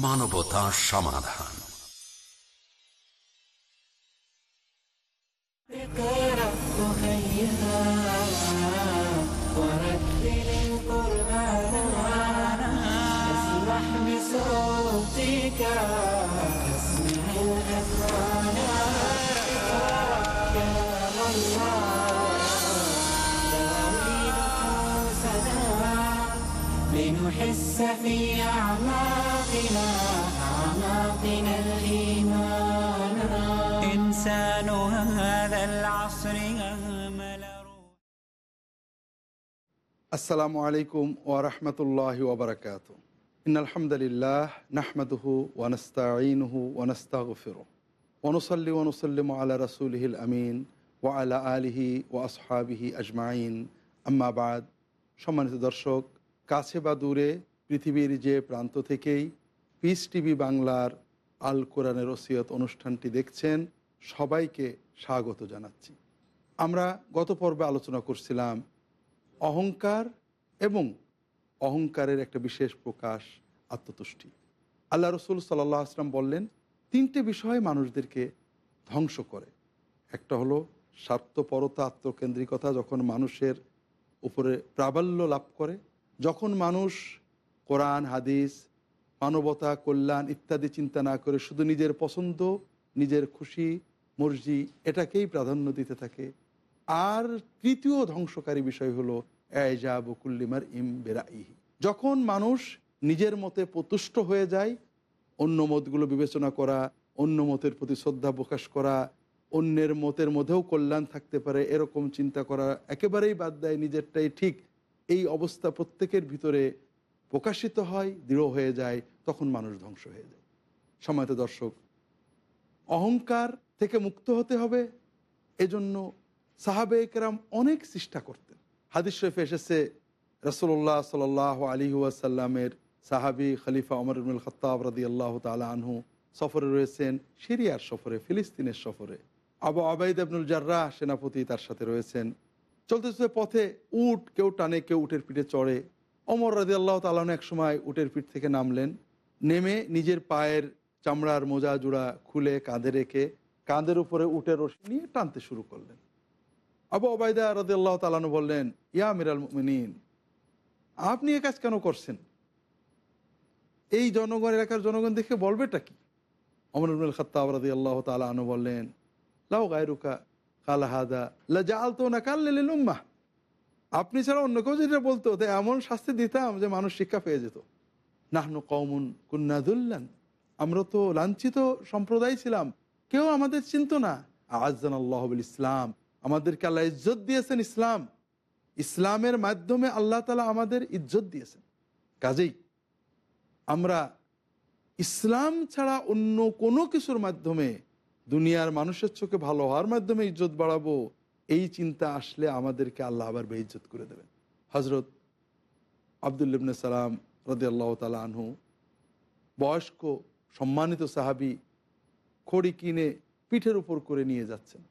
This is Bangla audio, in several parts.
পিস টিভি বাংলা মানবতা সমাধান اقرأ هيا ورتل القرآن اسمح بصوتك اسمع الأكوان كلام الله دواوين كوسنا لنحس في أعماقنا أعماقنا الإيمان إنسان هذا العصر أهمل روح আসসালামু আলাইকুম ওরহমতুল্লাহ ওবরাকাত ইন আলহামদুলিল্লাহ নাহমাদুহু ওয়ানস্তাঈনুহু ওয়ানস্তাগফিরু ওনসল্লি ওনসল্লিম আলা রাসূলিহিল আমিন ওয়া আলা আলিহি ওয়া আসহাবিহি আজমাইন আম্মা বাদ সম্মানিত দর্শক কাছে বা দূরে পৃথিবীর যে প্রান্ত থেকেই পিস টিভি বাংলার আল কোরআনের ওসিয়ত অনুষ্ঠানটি দেখছেন, সবাইকে স্বাগত জানাচ্ছি। আমরা গত পর্বে আলোচনা করছিলাম অহংকার এবং অহংকারের একটা বিশেষ প্রকাশ, আত্মতুষ্টি। আল্লাহ রসুল সাল্লাহ আসলাম বললেন, তিনটে বিষয় মানুষদেরকে ধ্বংস করে। একটা হলো স্বার্থপরতা, আত্মকেন্দ্রিকতা, যখন মানুষের উপরে প্রাবল্য লাভ করে, যখন মানুষ কোরআন, হাদিস মানবতা, কল্যাণ ইত্যাদি চিন্তা না করে শুধু নিজের পছন্দ, নিজের খুশি, মর্জি এটাকেই প্রাধান্য দিতে থাকে। আর তৃতীয় ধ্বংসকারী বিষয় হলো এজা বকুল্লিমার ইম বেরাইহি। যখন মানুষ নিজের মতে প্রতুষ্ট হয়ে যায়, অন্য মতগুলো বিবেচনা করা, অন্য মতের প্রতি শ্রদ্ধা প্রকাশ করা, অন্যের মতের মধ্যেও কল্যাণ থাকতে পারে এরকম চিন্তা করা একেবারেই বাদ দেয় নিজেরটাই ঠিক। এই অবস্থা প্রত্যেকের ভিতরে প্রকাশিত হয়, দৃঢ় হয়ে যায়, তখন মানুষ ধ্বংস হয়ে যায়। সময়ত দর্শক, অহংকার থেকে মুক্ত হতে হবে, এজন্য সাহাবে একরাম অনেক চেষ্টা করতেন। হাদিস শরীফে এসেছে রসুল্লাহ সাল আলী ওয়াসাল্লামের সাহাবি খলিফা অমর ইবনুল খত্তাব রাদি আল্লাহ তালা আনহু সফরে রয়েছেন, সিরিয়ার সফরে, ফিলিস্তিনের সফরে। আবু আবাইদ আবনুল জার্রাহ সেনাপতি তার সাথে রয়েছেন। চলতে চলতে পথে উট কেউ টানে, কেউ উটের পিঠে চড়ে। অমর রাজি আল্লাহ তালন এক সময় উটের পিঠ থেকে নামলেন। নেমে নিজের পায়ের চামড়ার মোজা জোড়া খুলে কাঁধে রেখে কাঁধের উপরে উটের রশি নিয়ে টানতে শুরু করলেন। আবু ওবায়দা রাজি আল্লাহ তালানু বললেন, ইয়া মিরাল মিনীন আপনি এ কাজ কেন করছেন? এই জনগণ, এলাকার জনগণ দেখে বলবেটা কি? অমর অমরুল খত্তাব রাজি আল্লাহ তালু বললেন, লাউ গায়রুকা, কাল হাদা, লা জাল তো না কাল উম্মা আপনি ছাড়া অন্য কেউ যেটা বলতো, তো এমন শাস্তি দিতাম যে মানুষ শিক্ষা পেয়ে যেত। নাহনু কৌমুন কুন্নাদুল্লান আমরা তো লাঞ্ছিত সম্প্রদায় ছিলাম। কেউ আমাদের চিনত না। আজান আল্লাহ ইসলাম। আমাদেরকে আল্লাহ ইজ্জত দিয়েছেন ইসলাম। ইসলামের মাধ্যমে আল্লাহ তালা আমাদের ইজ্জত দিয়েছেন। কাজেই আমরা ইসলাম ছাড়া অন্য কোনো কিছুর মাধ্যমে দুনিয়ার মানুষের চোখে ভালো হওয়ার মাধ্যমে ইজ্জত বাড়াবো এই চিন্তা আসলে আমাদেরকে আল্লাহ আবার বেইজ্জত করে দেবেন। হজরত আবদুল্লিবনে সালাম রদি আল্লাহ তালা আনহু বয়স্ক, সম্মানিত সাহাবি খড়ি কিনে পিঠের উপর করে নিয়ে যাচ্ছেন।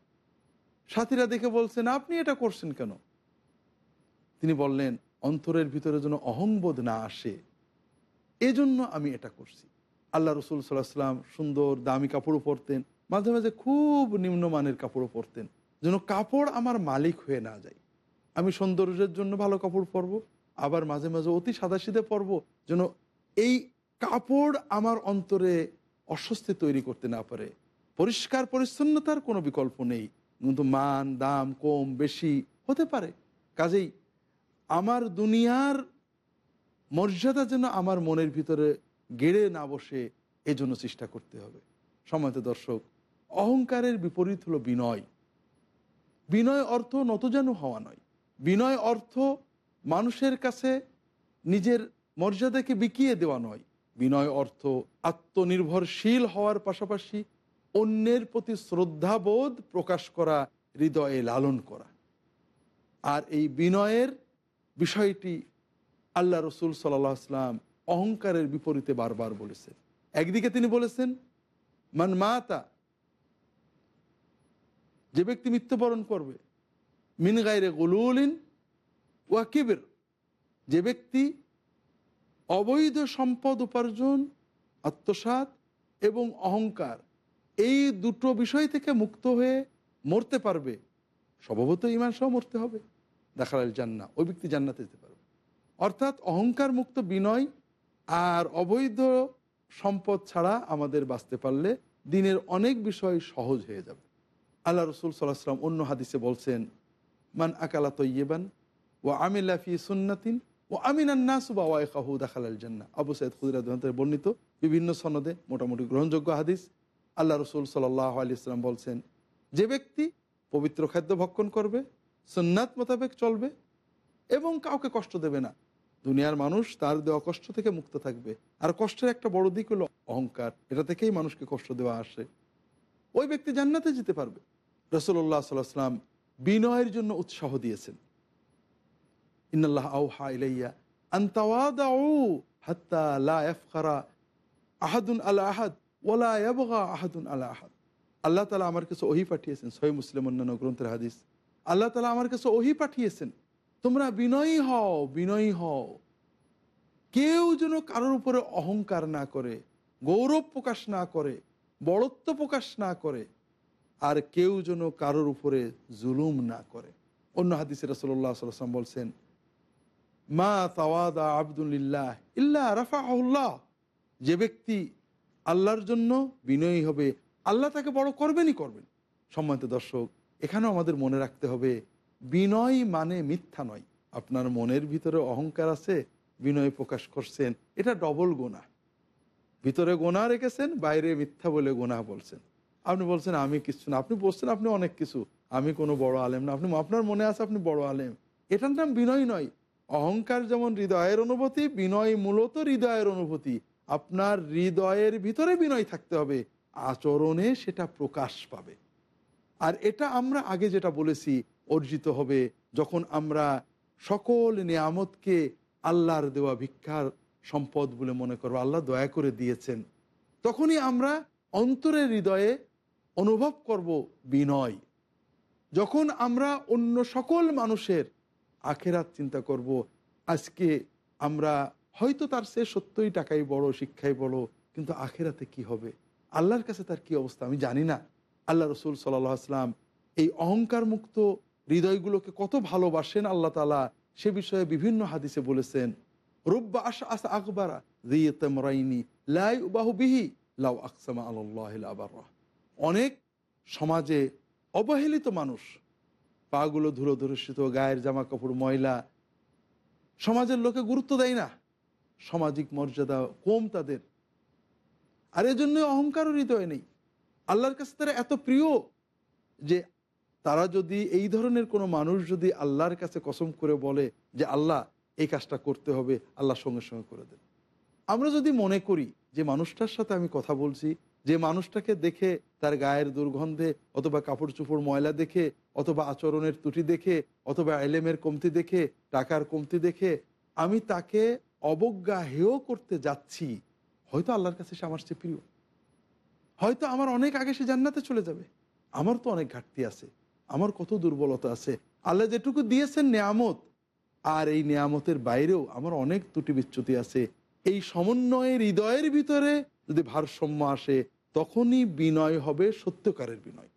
সাথীরা দেখে বলছেন, আপনি এটা করছেন কেন? তিনি বললেন, অন্তরের ভিতরে যেন অহংবোধ না আসে, এজন্য আমি এটা করছি। আল্লাহ রসুল সাল্লাহ সাল্লাম সুন্দর দামি কাপড়ও পরতেন, মাঝে মাঝে খুব নিম্নমানের কাপড়ও পরতেন। যেন কাপড় আমার মালিক হয়ে না যায়। আমি সৌন্দর্যের জন্য ভালো কাপড় পরবো, আবার মাঝে মাঝে অতি সাদাসিদে পরবো, যেন এই কাপড় আমার অন্তরে অস্বস্তি তৈরি করতে না পারে। পরিষ্কার পরিচ্ছন্নতার কোনো বিকল্প নেই, কিন্তু মান, দাম, কম, বেশি হতে পারে। কাজেই আমার দুনিয়ার মর্যাদা যেন আমার মনের ভিতরে গেড়ে না বসে, এজন্য চেষ্টা করতে হবে। সময়ত দর্শক, অহংকারের বিপরীত হলো বিনয়। বিনয় অর্থ নতজানু হওয়া নয়। বিনয় অর্থ মানুষের কাছে নিজের মর্যাদাকে বিকিয়ে দেওয়া নয়। বিনয় অর্থ আত্মনির্ভরশীল হওয়ার পাশাপাশি অন্যের প্রতি শ্রদ্ধাবোধ প্রকাশ করা, হৃদয়ে লালন করা। আর এই বিনয়ের বিষয়টি আল্লাহ রসুল সাল্লাহ আসলাম অহংকারের বিপরীতে বারবার বলেছেন। একদিকে তিনি বলেছেন, মান মাতা যে ব্যক্তি মৃত্যুবরণ করবে, মিন গাইরে গুলুলিন ওয়াকিবের যে ব্যক্তি অবৈধ সম্পদ উপার্জন আত্মসাত এবং অহংকার, এই দুটো বিষয় থেকে মুক্ত হয়ে মরতে পারবে, স্বভাবত ইমান সহ মরতে হবে। দেখাল জান্না ওই ব্যক্তি জান্নাতে যেতে পারবে। অর্থাৎ অহংকার মুক্ত বিনয় আর অবৈধ সম্পদ ছাড়া আমাদের বাঁচতে পারলে দিনের অনেক বিষয় সহজ হয়ে যাবে। আল্লাহ রসুল সাল্লাহাম অন্য হাদিসে বলছেন, মান আকালা তৈবান ও আমিল্লাফি সুন্নাতিন ও আমিনান্না সুবা ওয়াইকাহু দেখাল জান্না আবু সাইদ খুদিরা বর্ণিত বিভিন্ন সনদে মোটামুটি গ্রহণযোগ্য হাদিস। আল্লাহ রসুল সাল্লাহ আলি ইসলাম বলছেন, যে ব্যক্তি পবিত্র খাদ্য ভক্ষণ করবে সন্ন্যাত মোতাবেক চলবে এবং কাউকে কষ্ট দেবে না, দুনিয়ার মানুষ তার দেওয়া কষ্ট থেকে মুক্ত থাকবে। আর কষ্টের একটা বড় দিক হলো অহংকার। এটা থেকেই মানুষকে কষ্ট দেওয়া আসে। ওই ব্যক্তি জান্নাতে যেতে পারবে। রসল্লাহ সাল্লাম বিনয়ের জন্য উৎসাহ দিয়েছেন। ইন্নাল্লাহ আউহা ইলাইয়া আহাদুন আহাদ ওলা আহাদুন আহাদ। আল্লাহ তালা আমার কাছে ওহি পাঠিয়েছেন সহি মুসলিম অন্যান্য গ্রন্থের হাদিস। আল্লাহ তালা আমার কাছে ওহি পাঠিয়েছেন, তোমরা বিনয়ী হও বিনয়ী হও। কেউ যেন কারোর উপরে অহংকার না করে, গৌরব প্রকাশ না করে বড়ত্ব প্রকাশ না করে, আর কেউ যেন কারোর উপরে জুলুম না করে। অন্য হাদিসে রসল্লাহ সাল্লাম বলছেন, মা তাওয়াদা আবদুল্লাহ ইল্লা রাফাহুল্লাহ যে ব্যক্তি আল্লাহর জন্য বিনয়ী হবে, আল্লাহ তাকে বড় করবেনই করবেন। সম্মানিত দর্শক, এখানেও আমাদের মনে রাখতে হবে, বিনয় মানে মিথ্যা নয়। আপনার মনের ভিতরে অহংকার আছে, বিনয় প্রকাশ করছেন, এটা ডবল গোনা ভিতরে গোনা রেখেছেন, বাইরে মিথ্যা বলে গোনা বলছেন। আপনি বলছেন, আমি কিছু না। আপনি বলছেন, আপনি অনেক কিছু। আমি কোনো বড় আলেম না। আপনি, আপনার মনে আছে আপনি বড় আলেম। এটার নাম বিনয় নয়। অহংকার যেমন হৃদয়ের অনুভূতি, বিনয় মূলত হৃদয়ের অনুভূতি। আপনার হৃদয়ের ভিতরে বিনয় থাকতে হবে। আচরণে সেটা প্রকাশ পাবে। আর এটা আমরা আগে যেটা বলেছি, অর্জিত হবে যখন আমরা সকল নিয়ামতকে আল্লাহর দেওয়া ভিক্ষার সম্পদ বলে মনে করব, আল্লাহ দয়া করে দিয়েছেন। তখনই আমরা অন্তরের হৃদয়ে অনুভব করব বিনয়। যখন আমরা অন্য সকল মানুষের আখেরাত চিন্তা করব, আজকে আমরা হয়তো তার সে সত্যই টাকাই বড়, শিক্ষাই বড়, কিন্তু আখেরাতে কি হবে? আল্লাহর কাছে তার কি অবস্থা? আমি জানি না। আল্লাহ রসুল সাল্লাহ আসলাম এই অহংকার মুক্ত হৃদয়গুলোকে কত ভালোবাসেন আল্লাহ তালা সে বিষয়ে বিভিন্ন হাদিসে বলেছেন। রব্বা আশা আসা আকবারা রিয়তমরাইনি লাই উবাহু বিহি লাউ আকসামা আল্লাহ আবার অনেক সমাজে অবহেলিত মানুষ, পাগুলো ধুলো ধুরুষিত গায়ের জামা কাপড় ময়লা, সমাজের লোকে গুরুত্ব দেয় না। সামাজিক মর্যাদা কম তাদের। আর এজন্য অহংকারও হৃদয় নেই। আল্লাহর কাছে তারা এত প্রিয় যে তারা যদি এই ধরনের কোনো মানুষ যদি আল্লাহর কাছে কসম করে বলে যে, আল্লাহ এই কাজটা করতে হবে, আল্লাহ সঙ্গে সঙ্গে করে দেন। আমরা যদি মনে করি যে মানুষটার সাথে আমি কথা বলছি, যে মানুষটাকে দেখে তার গায়ের দুর্গন্ধে, অথবা কাপড় চুপড় ময়লা দেখে, অথবা আচরণের ত্রুটি দেখে, অথবা এলেমের কমতি দেখে, টাকার কমতি দেখে, আমি তাকে অবজ্ঞা হেয় করতে যাচ্ছি, হয়তো আল্লাহর কাছে সে আমার চেয়ে প্রিয়। হয়তো আমার অনেক আগে সে জান্নাতে চলে যাবে। আমার তো অনেক ঘাটতি আছে, আমার কত দুর্বলতা আছে। আল্লাহ যেটুকু দিয়েছেন নিয়ামত আর এই নিয়ামতের বাইরেও আমার অনেক ত্রুটি বিচ্যুতি আছে। এই সমন্বয়ের হৃদয়ের ভিতরে যদি ভারসাম্য আসে, তখনই বিনয় হবে সত্যকারের বিনয়।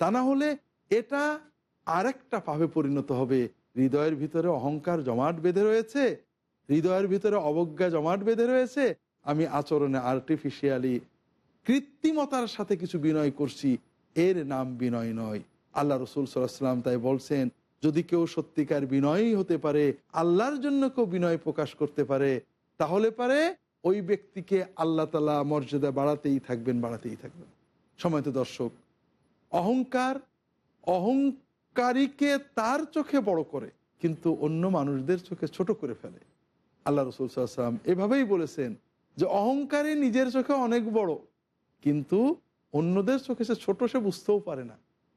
তা না হলে এটা আরেকটা পাবে পরিণত হবে। হৃদয়ের ভিতরে অহংকার জমাট বেঁধে রয়েছে, হৃদয়ের ভিতরে অবজ্ঞা জমাট বেঁধে রয়েছে। আমি আচরণে আর্টিফিশিয়ালি কৃত্রিমতার সাথে কিছু বিনয় করছি, এর নাম বিনয় নয়। আল্লাহ রসুল সাল্লাম তাই বলছেন যদি কেউ সত্যিকার বিনয়ী হতে পারে, আল্লাহর জন্য কেউ বিনয় প্রকাশ করতে পারে, তাহলে পারে ওই ব্যক্তিকে আল্লাহ তালা মর্যাদা বাড়াতেই থাকবেন বাড়াতেই থাকবেন। সময় তো দর্শক, অহংকার অহংকারীকে তার চোখে বড় করে, কিন্তু অন্য মানুষদের চোখে ছোট করে ফেলে। আল্লাহ রসুল সাল্লাম এভাবেই বলেছেন যে, অহংকারী নিজের চোখে অনেক বড়, কিন্তু অন্যদের চোখে সে ছোট সে বুঝতেও পারে না।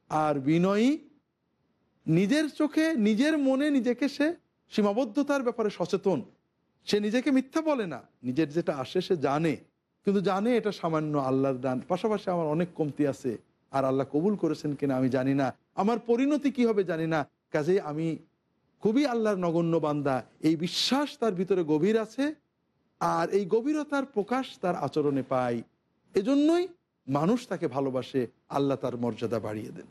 আর বিনয়ী নিজের চোখে, নিজের মনে নিজেকে সে সীমাবদ্ধতার ব্যাপারে সচেতন। সে নিজেকে মিথ্যা বলে না। নিজের যেটা আসে সে জানে। কিন্তু জানে এটা সামান্য আল্লাহর দান। পাশাপাশি আমার অনেক কমতি আছে। আর আল্লাহ কবুল করেছেন কিনা আমি জানি না। আমার পরিণতি কি হবে জানি না। কাজে আমি খুবই আল্লাহর নগণ্য বান্দা। এই বিশ্বাস তার ভিতরে গভীর আছে। আর এই গভীরতার প্রকাশ তার আচরণে পাই। এজন্যই মানুষ তাকে ভালোবাসে। আল্লাহ তার মর্যাদা বাড়িয়ে দেন।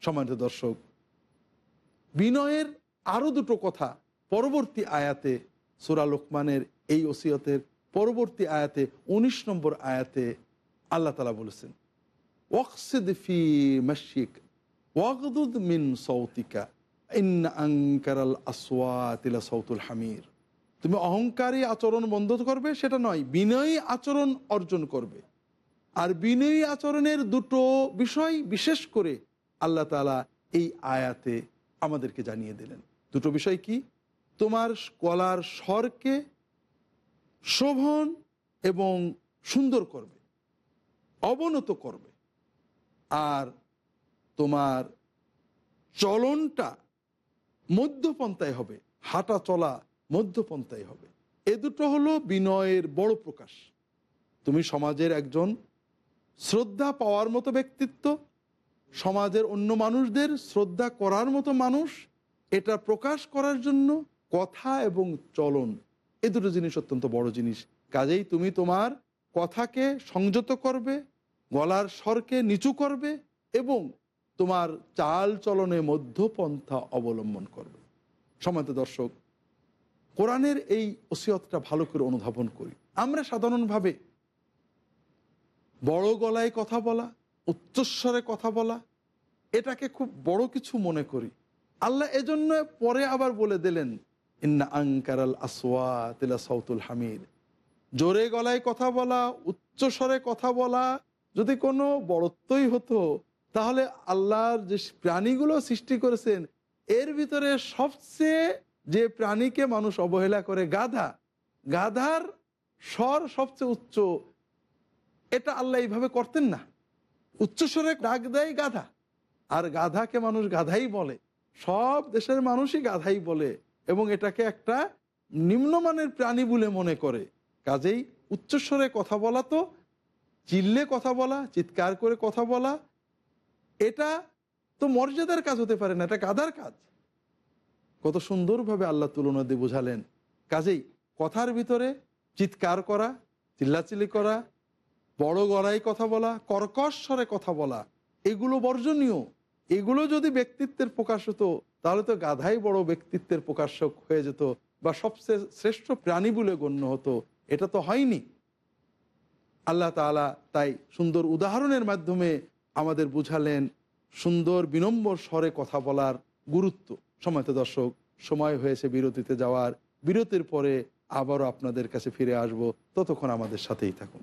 সম্মানিত দর্শক বিনয়ের আরও দুটো কথা পরবর্তী আয়াতে সুরা লোকমানের এই ওসিয়তের পরবর্তী আয়াতে ১৯ নম্বর আয়াতে আল্লাহ তালা বলেছেন, ওয়াকসিদ ফি মাসিক ওয়াগদুদ মিন সৌতিকা আসওয়াতিলা সৌতুল হামির। তুমি অহংকারী আচরণ বন্ধ করবে, সেটা নয়, বিনয়ী আচরণ অর্জন করবে। আর বিনয়ী আচরণের দুটো বিষয় বিশেষ করে আল্লাহ তালা এই আয়াতে আমাদেরকে জানিয়ে দিলেন। দুটো বিষয় কি? তোমার কলার স্বরকে শোভন এবং সুন্দর করবে, অবনত করবে। আর তোমার চলনটা মধ্যপন্থায় হবে, হাঁটা চলা মধ্যপন্থায় হবে। এ দুটো হলো বিনয়ের বড় প্রকাশ। তুমি সমাজের একজন শ্রদ্ধা পাওয়ার মতো ব্যক্তিত্ব সমাজের অন্য মানুষদের শ্রদ্ধা করার মতো মানুষ, এটা প্রকাশ করার জন্য কথা এবং চলন। এ দুটো জিনিস অত্যন্ত বড় জিনিস। কাজেই তুমি তোমার কথাকে সংযত করবে, গলার স্বরকে নিচু করবে এবং তোমার চাল চলনে মধ্যপন্থা অবলম্বন করবে। সমান্ত দর্শক, কোরআনের এই ওসিয়তটা ভালো করে অনুধাবন করি। আমরা সাধারণভাবে বড় গলায় কথা বলা উচ্চস্বরে কথা বলা, এটাকে খুব বড় কিছু মনে করি। আল্লাহ এজন্য পরে আবার বলে দিলেন, ইন্না আঙ্কারাল আসওয়া তিলা সৌতুল হামিদ। জোরে গলায় কথা বলা, উচ্চস্বরে কথা বলা যদি কোনো বড়ত্বই হতো, তাহলে আল্লাহর যে প্রাণীগুলো সৃষ্টি করেছেন, এর ভিতরে সবচেয়ে যে প্রাণীকে মানুষ অবহেলা করে গাধা, গাধার স্বর সবচেয়ে উচ্চ, এটা আল্লাহ এইভাবে করতেন না। উচ্চস্বরে ডাক দেয় গাধা। আর গাধাকে মানুষ গাধাই বলে। সব দেশের মানুষই গাধাই বলে এবং এটাকে একটা নিম্নমানের প্রাণী বলে মনে করে। কাজেই উচ্চস্বরে কথা বলা তো, চিল্লে কথা বলা, চিৎকার করে কথা বলা, এটা তো মর্যাদার কাজ হতে পারে না, এটা গাধার কাজ। কত সুন্দরভাবে আল্লাহ তুলনা দিয়ে বোঝালেন। কাজেই কথার ভিতরে চিৎকার করা, চিল্লাচিল্লি করা বড় গড়াই কথা বলা কর্কশ স্বরে কথা বলা, এগুলো বর্জনীয়। এগুলো যদি ব্যক্তিত্বের প্রকাশ হতো, তাহলে তো গাধাই বড় ব্যক্তিত্বের প্রকাশক হয়ে যেত বা সবচেয়ে শ্রেষ্ঠ প্রাণী বলে গণ্য হতো। এটা তো হয়নি। আল্লাহ তালা তাই সুন্দর উদাহরণের মাধ্যমে আমাদের বুঝালেন সুন্দর বিনম্বর স্বরে কথা বলার গুরুত্ব। সময়ত দর্শক, সময় হয়েছে বিরতিতে যাওয়ার। বিরতির পরে আবারও আপনাদের কাছে ফিরে আসব। ততক্ষণ আমাদের সাথেই থাকুন।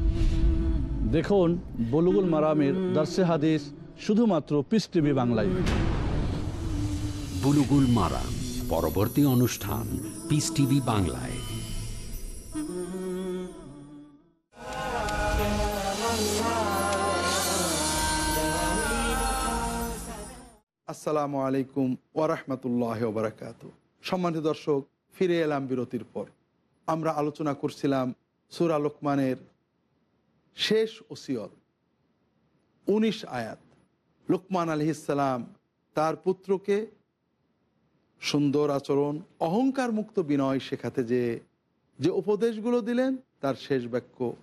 দেখুন বলুগুল মারামের দার্সে হাদিস শুধুমাত্র পিস টিভি বাংলায়। বুলুগুল মারা পরবর্তী অনুষ্ঠান পিস টিভি বাংলায়। আসসালামু আলাইকুম ওরহমতুল্লাহ বারাকাত। সম্মানিত দর্শক ফিরে এলাম বিরতির পর। আমরা আলোচনা করছিলাম সুরা লোকমানের শেষ ওসিয়ত। উনিশ আয়াত। লুকমান আলহিসাল্লাম তার পুত্রকে সুন্দর আচরণ, অহংকার মুক্ত বিনয় শেখাতে যে যে উপদেশগুলো দিলেন, তার শেষ বাক্য,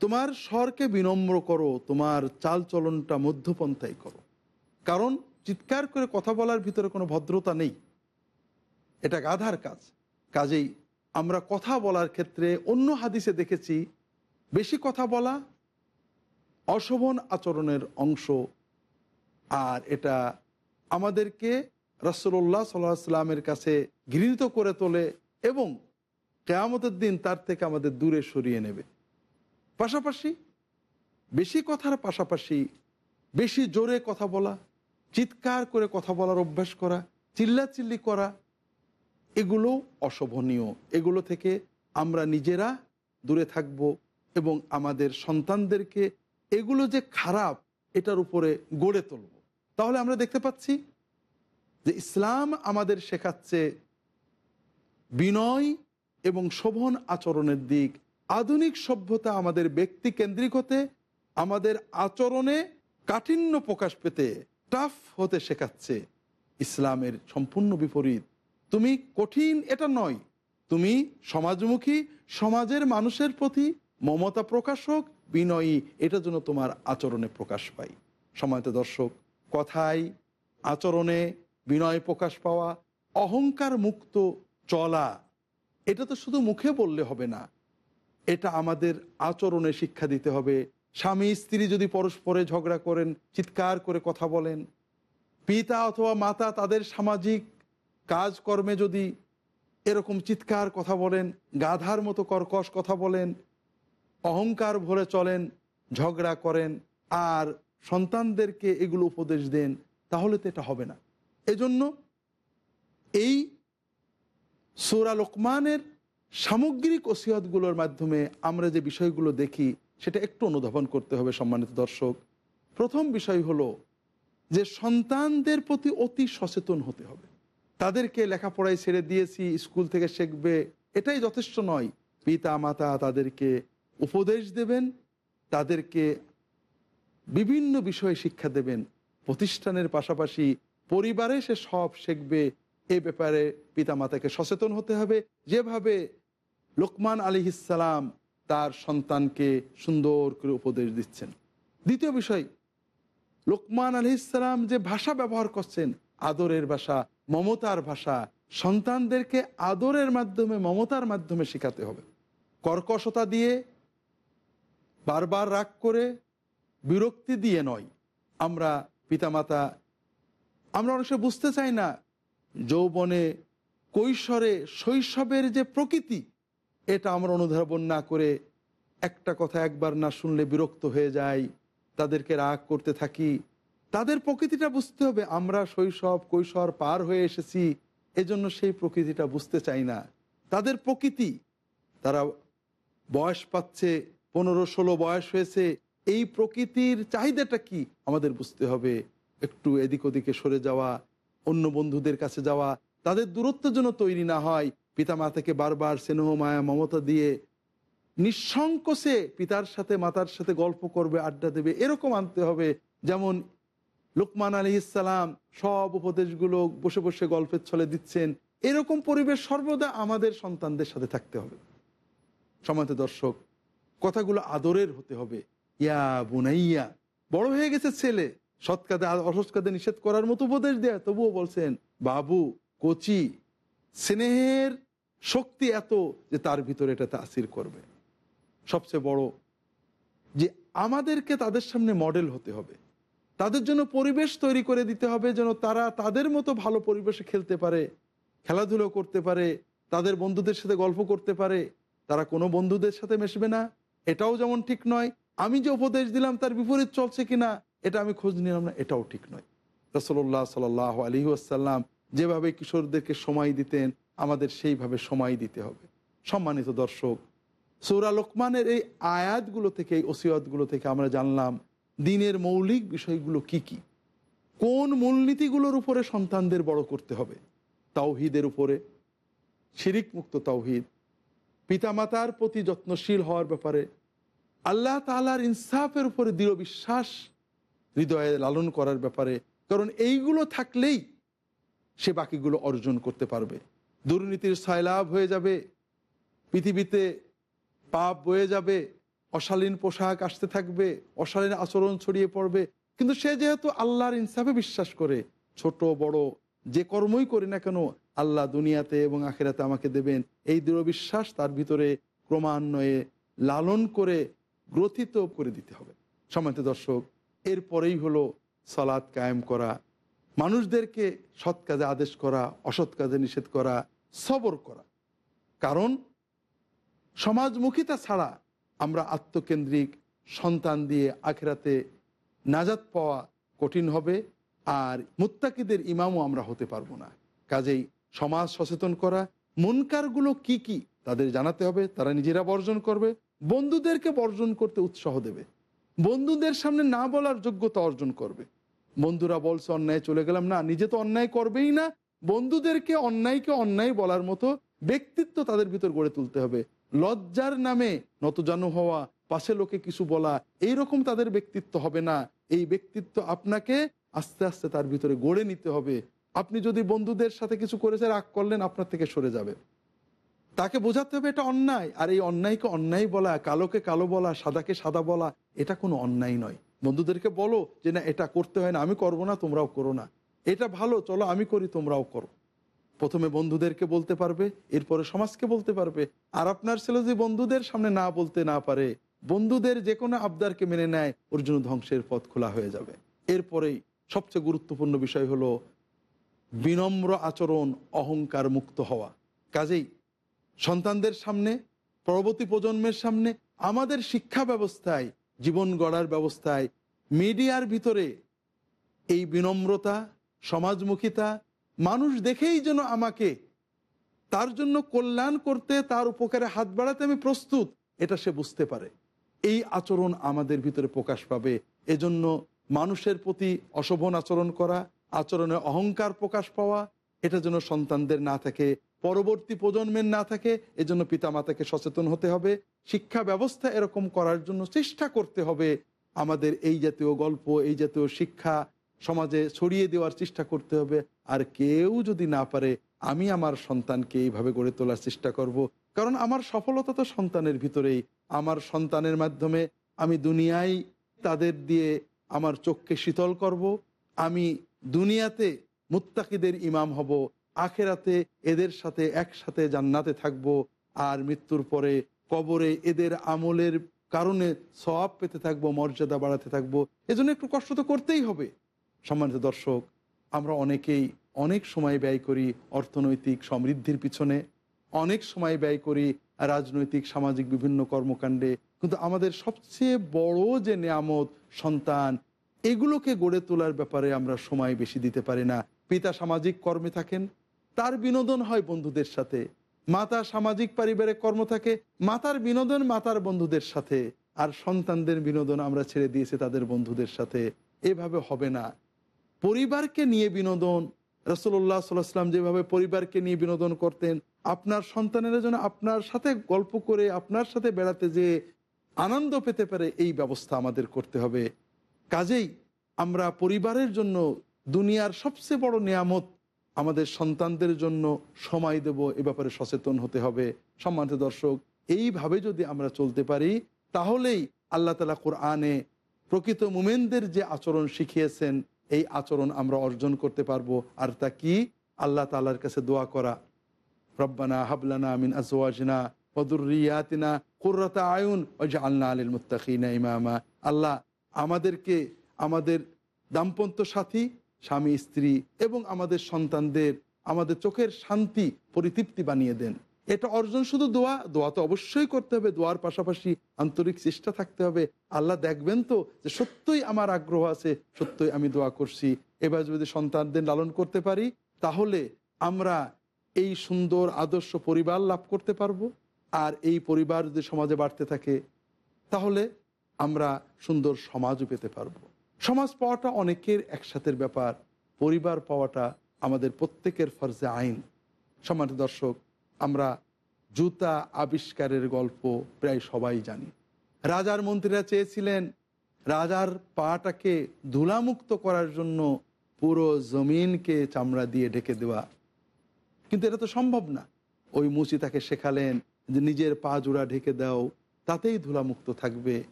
তোমার স্বরকে বিনম্র করো, তোমার চালচলনটা মধ্যপন্থায় করো। কারণ চিৎকার করে কথা বলার ভিতরে কোনো ভদ্রতা নেই। এটা গাধার কাজ। কাজেই আমরা কথা বলার ক্ষেত্রে অন্য হাদিসে দেখেছি বেশি কথা বলা অশোভন আচরণের অংশ। আর এটা আমাদেরকে রাসুল্লাহ সাল্লাহ সাল্লামের কাছে ঘৃণিত করে তোলে এবং কেয়ামতের দিন তার থেকে আমাদের দূরে সরিয়ে নেবে। পাশাপাশি বেশি কথার পাশাপাশি বেশি জোরে কথা বলা, চিৎকার করে কথা বলার অভ্যাস করা, চিল্লাচিল্লি করা, এগুলো অশোভনীয়। এগুলো থেকে আমরা নিজেরা দূরে থাকব। এবং আমাদের সন্তানদেরকে এগুলো যে খারাপ, এটার উপরে গড়ে তুলব। তাহলে আমরা দেখতে পাচ্ছি যে ইসলাম আমাদের শেখাচ্ছে বিনয় এবং শোভন আচরণের দিক। আধুনিক সভ্যতা আমাদের ব্যক্তি কেন্দ্রিক হতে, আমাদের আচরণে কাঠিন্য প্রকাশ পেতে টাফ হতে শেখাচ্ছে। ইসলামের সম্পূর্ণ বিপরীত। তুমি কঠিন, এটা নয়। তুমি সমাজমুখী, সমাজের মানুষের প্রতি মমতা প্রকাশ হোক, বিনয়ী এটা যেন তোমার আচরণে প্রকাশ পাই। সময়ত দর্শক, কথায়, আচরণে বিনয় প্রকাশ পাওয়া, অহংকার মুক্ত চলা, এটা তো শুধু মুখে বললে হবে না। এটা আমাদের আচরণে শিক্ষা দিতে হবে। স্বামী, স্ত্রী যদি পরস্পরে ঝগড়া করেন, চিৎকার করে কথা বলেন, পিতা অথবা মাতা তাদের সামাজিক কাজকর্মে যদি এরকম চিৎকার কথা বলেন, গাধার মতো কর্কশ কথা বলেন অহংকার ভরে চলেন, ঝগড়া করেন, আর সন্তানদেরকে এগুলো উপদেশ দেন, তাহলে তো এটা হবে না। এজন্য এই সোরা লোকমানের সামগ্রিক ওসিয়তগুলোর মাধ্যমে আমরা যে বিষয়গুলো দেখি, সেটা একটু অনুধাবন করতে হবে সম্মানিত দর্শক। প্রথম বিষয় হলো যে সন্তানদের প্রতি অতি সচেতন হতে হবে। তাদেরকে লেখাপড়ায় ছেড়ে দিয়েছি, স্কুল থেকে শিখবে, এটাই যথেষ্ট নয়। পিতা মাতা তাদেরকে উপদেশ দেবেন, তাদেরকে বিভিন্ন বিষয়ে শিক্ষা দেবেন। প্রতিষ্ঠানের পাশাপাশি পরিবারে সে সব শিখবে। এ ব্যাপারে পিতামাতাকে সচেতন হতে হবে। যেভাবে লোকমান আলী ইসালাম তার সন্তানকে সুন্দর করে উপদেশ দিচ্ছেন। দ্বিতীয় বিষয়, লোকমান আলী ইসালাম যে ভাষা ব্যবহার করছেন, আদরের ভাষা, মমতার ভাষা, সন্তানদেরকে আদরের মাধ্যমে, মমতার মাধ্যমে শেখাতে হবে। কর্কশতা দিয়ে বারবার রাগ করে বিরক্তি দিয়ে নয়। আমরা পিতামাতা, আমরা অনেক বুঝতে চাই না যৌবনে কৈশোরে শৈশবের যে প্রকৃতি, এটা আমরা অনুধাবন না করে একটা কথা একবার না শুনলে বিরক্ত হয়ে যাই, তাদেরকে রাগ করতে থাকি। তাদের প্রকৃতিটা বুঝতে হবে, আমরা শৈশব, কৈশোর পার হয়ে এসেছি, এজন্য সেই প্রকৃতিটা বুঝতে চাই না। তাদের প্রকৃতি, তারা বয়স পাচ্ছে পনেরো ষোলো বয়স হয়েছে, এই প্রকৃতির চাহিদাটা কি? আমাদের বুঝতে হবে। একটু এদিক ওদিকে সরে যাওয়া, অন্য বন্ধুদের কাছে যাওয়া, তাদের দূরত্ব যেন তৈরি না হয়। পিতা মাতাকে বারবার স্নেহ মায়া মমতা দিয়ে নিঃসংকোচে পিতার সাথে, মাতার সাথে গল্প করবে, আড্ডা দেবে, এরকম আনতে হবে। যেমন লুকমান আলী ইসালাম সব উপদেশগুলো বসে বসে গল্পের ছলে দিচ্ছেন, এরকম পরিবেশ সর্বদা আমাদের সন্তানদের সাথে থাকতে হবে। সমাজ দর্শক কথাগুলো আদরের হতে হবে। ইয়া বুনাইয়া, বড় হয়ে গেছে ছেলে। সৎ কাদে অসৎ কাদে নিষেধ করার মতো উপদেশ দেয়। তবুও বলছেন, বাবু, কচি, স্নেহের শক্তি এত যে তার ভিতরে এটা তাসির করবে। সবচেয়ে বড় যে আমাদেরকে তাদের সামনে মডেল হতে হবে। তাদের জন্য পরিবেশ তৈরি করে দিতে হবে যেন তারা তাদের মতো ভালো পরিবেশে খেলতে পারে, খেলাধুলো করতে পারে, তাদের বন্ধুদের সাথে গল্প করতে পারে। তারা কোনো বন্ধুদের সাথে মেশবে না। এটাও যেমন ঠিক নয়, আমি যে উপদেশ দিলাম তার বিপরীত চলছে কিনা, এটা আমি খোঁজ নিলাম না, এটাও ঠিক নয়। রসল্লাহ সাল আলী আসাল্লাম যেভাবে কিশোরদেরকে সময় দিতেন, আমাদের সেইভাবে সময় দিতে হবে। সম্মানিত দর্শক, সৌরা লোকমানের এই আয়াতগুলো থেকে, এই ওসিয়তগুলো থেকে আমরা জানলাম দিনের মৌলিক বিষয়গুলো কি কি। কোন মূলনীতিগুলোর উপরে সন্তানদের বড় করতে হবে? তাওহিদের উপরে শিরিক মুক্ত তাওহিদ পিতামাতার প্রতি যত্নশীল হওয়ার ব্যাপারে আল্লাহ তালার ইনসাফের উপরে দৃঢ় বিশ্বাস হৃদয়ে লালন করার ব্যাপারে, কারণ এইগুলো থাকলেই সে বাকিগুলো অর্জন করতে পারবে। দুর্নীতির সয়লাভ হয়ে যাবে, পৃথিবীতে পাপ বয়ে যাবে, অশালীন পোশাক আসতে থাকবে, অশালীন আচরণ ছড়িয়ে পড়বে। কিন্তু সে যেহেতু আল্লাহর ইনসাফে বিশ্বাস করে, ছোট, বড়, যে কর্মই করি না কেন আল্লাহ দুনিয়াতে এবং আখেরাতে আমাকে দেবেন। এই দৃঢ় বিশ্বাস তার ভিতরে ক্রমান্বয়ে লালন করে গ্রথিত করে দিতে হবে। সম্মানিত দর্শক, এরপরেই হলো সালাদ কায়েম করা, মানুষদেরকে সৎ কাজে আদেশ করা, অসৎ কাজে নিষেধ করা, সবর করা। কারণ সমাজমুখিতা ছাড়া আমরা আত্মকেন্দ্রিক সন্তান দিয়ে আখেরাতে নাজাত পাওয়া কঠিন হবে, আর মুত্তাকিদের ইমামও আমরা হতে পারব না। কাজেই সমাজ সচেতন করা, মুনকারগুলো কি কি তাদের জানাতে হবে, তারা নিজেরা বর্জন করবে, বন্ধুদেরকে বর্জন করতে উৎসাহ দেবে, বন্ধুদের সামনে না বলার যোগ্যতা অর্জন করবে। বন্ধুরা বলছে, অন্যায় চলে গেলাম। না, নিজে তো অন্যায় করবেই না, বন্ধুদেরকে অন্যায়কে অন্যায় বলার মতো ব্যক্তিত্ব তাদের ভিতর গড়ে তুলতে হবে। লজ্জার নামে নতজানু হওয়া, পাশে লোকে কিছু বলা এই রকম তাদের ব্যক্তিত্ব হবে না। এই ব্যক্তিত্ব আপনাকে আস্তে আস্তে তার ভিতরে গড়ে নিতে হবে। আপনি যদি বন্ধুদের সাথে কিছু করেছে, রাগ করলেন, আপনার থেকে সরে যাবে। তাকে বোঝাতে হবে এটা অন্যায়। আর এই অন্যায়কে অন্যায় বলা, কালোকে কালো বলা, সাদাকে সাদা বলা, এটা কোনো অন্যায় নয়। বন্ধুদেরকে বলো যে, না, এটা করতে হয় না, আমি করব না, তোমরাও করো না। এটা ভালো, চলো, আমি করি, তোমরাও করো। প্রথমে বন্ধুদেরকে বলতে পারবে, এরপরে সমাজকে বলতে পারবে। আর আপনার ছেলে যদি বন্ধুদের সামনে না বলতে না পারে, বন্ধুদের যে কোনো আবদারকে মেনে নেয়, ওর জন্য ধ্বংসের পথ খোলা হয়ে যাবে। এরপরেই সবচেয়ে গুরুত্বপূর্ণ বিষয় হলো বিনম্র আচরণ, অহংকার মুক্ত হওয়া। কাজেই সন্তানদের সামনে, পরবর্তী প্রজন্মের সামনে, আমাদের শিক্ষা ব্যবস্থায়, জীবন গড়ার ব্যবস্থায়, মিডিয়ার ভিতরে এই বিনম্রতা, সমাজমুখিতা, মানুষ দেখেই যেন আমাকে তার জন্য কল্যাণ করতে, তার উপকারে হাত বাড়াতে আমি প্রস্তুত, এটা সে বুঝতে পারে। এই আচরণ আমাদের ভিতরে প্রকাশ পাবে। এজন্য মানুষের প্রতি অশোভন আচরণ করা আচরণে অহংকার প্রকাশ পাওয়া, এটা যেন সন্তানদের না থাকে, পরবর্তী প্রজন্মের না থাকে, এজন্য পিতামাতাকে সচেতন হতে হবে, শিক্ষা ব্যবস্থা এরকম করার জন্য চেষ্টা করতে হবে আমাদের এই জাতীয় গল্প, এই জাতীয় শিক্ষা সমাজে ছড়িয়ে দেওয়ার চেষ্টা করতে হবে আর কেউ যদি না পারে, আমি আমার সন্তানকে এইভাবে গড়ে তোলার চেষ্টা করব। কারণ আমার সফলতা তো সন্তানের ভিতরেই আমার সন্তানের মাধ্যমে আমি দুনিয়ায় তাদের দিয়ে আমার চোখকে শীতল করব। আমি দুনিয়াতে মুত্তাকিদের ইমাম হব, আখেরাতে এদের সাথে একসাথে জান্নাতে থাকব, আর মৃত্যুর পরে কবরে এদের আমলের কারণে সওয়াব পেতে থাকব, মর্যাদা বাড়াতে থাকব। এজন্য একটু কষ্ট তো করতেই হবে। সম্মানিত দর্শক, আমরা অনেকেই অনেক সময় ব্যয় করি অর্থনৈতিক সমৃদ্ধির পিছনে, অনেক সময় ব্যয় করি রাজনৈতিক, সামাজিক বিভিন্ন কর্মকাণ্ডে, কিন্তু আমাদের সবচেয়ে বড় যে নিয়ামত সন্তান এগুলোকে গড়ে তোলার ব্যাপারে আমরা সময় বেশি দিতে পারি না। পিতা সামাজিক কর্মে থাকেন, তার বিনোদন হয় বন্ধুদের সাথে। মাতা সামাজিক পারিবারিক কর্ম থাকে, মাতার বিনোদন মাতার বন্ধুদের সাথে। আর সন্তানদের বিনোদন আমরা ছেড়ে দিয়েছি তাদের বন্ধুদের সাথে। এভাবে হবে না। পরিবারকে নিয়ে বিনোদন রসল্লাহ সাল্লাম যেভাবে পরিবারকে নিয়ে বিনোদন করতেন, আপনার সন্তানেরা যেন আপনার সাথে গল্প করে, আপনার সাথে বেড়াতে যে আনন্দ পেতে পারে, এই ব্যবস্থা আমাদের করতে হবে। কাজেই আমরা পরিবারের জন্য দুনিয়ার সবচেয়ে বড় নিয়ামত আমাদের সন্তানদের জন্য সময় দেব, এ ব্যাপারে সচেতন হতে হবে। সম্মানিত দর্শক, এইভাবে যদি আমরা চলতে পারি, তাহলেই আল্লাহ তালা কোরআনে প্রকৃত মুমেনদের যে আচরণ শিখিয়েছেন, এই আচরণ আমরা অর্জন করতে পারব। আর তা কি? আল্লাহ তালার কাছে দোয়া করা। রব্বানা হাবলানা মিন আজওয়াজনা পদুরিয়াতিনা কুর্রতা আয়ুন ওই যে আল্লাহ আলীল মুত্তাকিনা ইমামা। আল্লাহ আমাদেরকে আমাদের দাম্পত্য সাথী, স্বামী, স্ত্রী এবং আমাদের সন্তানদের আমাদের চোখের শান্তি, পরিতৃপ্তি বানিয়ে দেন। এটা অর্জন শুধু দোয়া দোয়া তো অবশ্যই করতে হবে, দোয়ার পাশাপাশি আন্তরিক চেষ্টা থাকতে হবে। আল্লাহ দেখবেন তো যে সত্যই আমার আগ্রহ আছে, সত্যই আমি দোয়া করছি। এবার যদি সন্তানদের লালন করতে পারি, তাহলে আমরা এই সুন্দর, আদর্শ পরিবার লাভ করতে পারব। আর এই পরিবার যদি সমাজে বাড়তে থাকে, তাহলে আমরা সুন্দর সমাজও পেতে পারব। সমাজ পাওয়াটা অনেকের একসাথের ব্যাপার, পরিবার পাওয়াটা আমাদের প্রত্যেকের ফর্জে আইন। সম্মানিত দর্শক, আমরা জুতা আবিষ্কারের গল্প প্রায় সবাই জানি। রাজার মন্ত্রীরা চেয়েছিলেন রাজার পাটাকে ধুলামুক্ত করার জন্য পুরো জমিনকে চামড়া দিয়ে ঢেকে দেওয়া। কিন্তু এটা তো সম্ভব না। ওই মুচি তাকে শেখালেন যে নিজের পা জোড়া ঢেকে দাও, তাতেই ধুলামুক্ত থাকবে।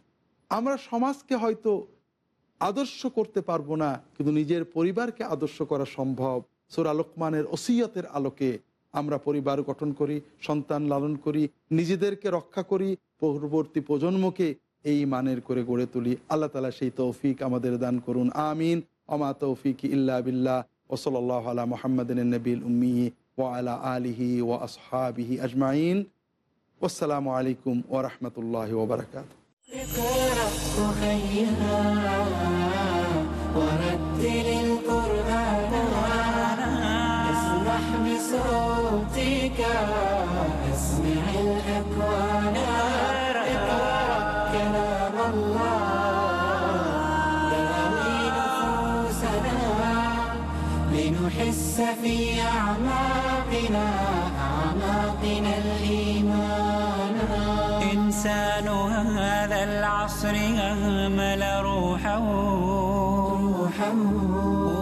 আমরা সমাজকে হয়তো আদর্শ করতে পারব না, কিন্তু নিজের পরিবারকে আদর্শ করা সম্ভব। সোরা লোকমানের ওসিয়তের আলোকে আমরা পরিবার গঠন করি, সন্তান লালন করি, নিজেদেরকে রক্ষা করি, পরবর্তী প্রজন্মকে এই মানের করে গড়ে তুলি। আল্লাহ তালা সেই তৌফিক আমাদের দান করুন, আমিন। অমা তৌফিক ইল্লা বিল্লাহ ওসলাল্লাহ আলা মোহাম্মদিন নবীল উম্মি ও আলা আলিহি ও আসহাবিহি আজমাইন। আসসালামু আলাইকুম ওরহমতুল্লাহ ওবরাকাত اقرأ خيرا ورتل القرآن اسمح بصوتك اسمع الأكوان اقرأ الله. داوي نفوسنا لنحس في أعماقنا أعماقنا الإيمان. إنسان هذا العصر أهمل روحه.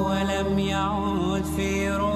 ولم يعد في روحه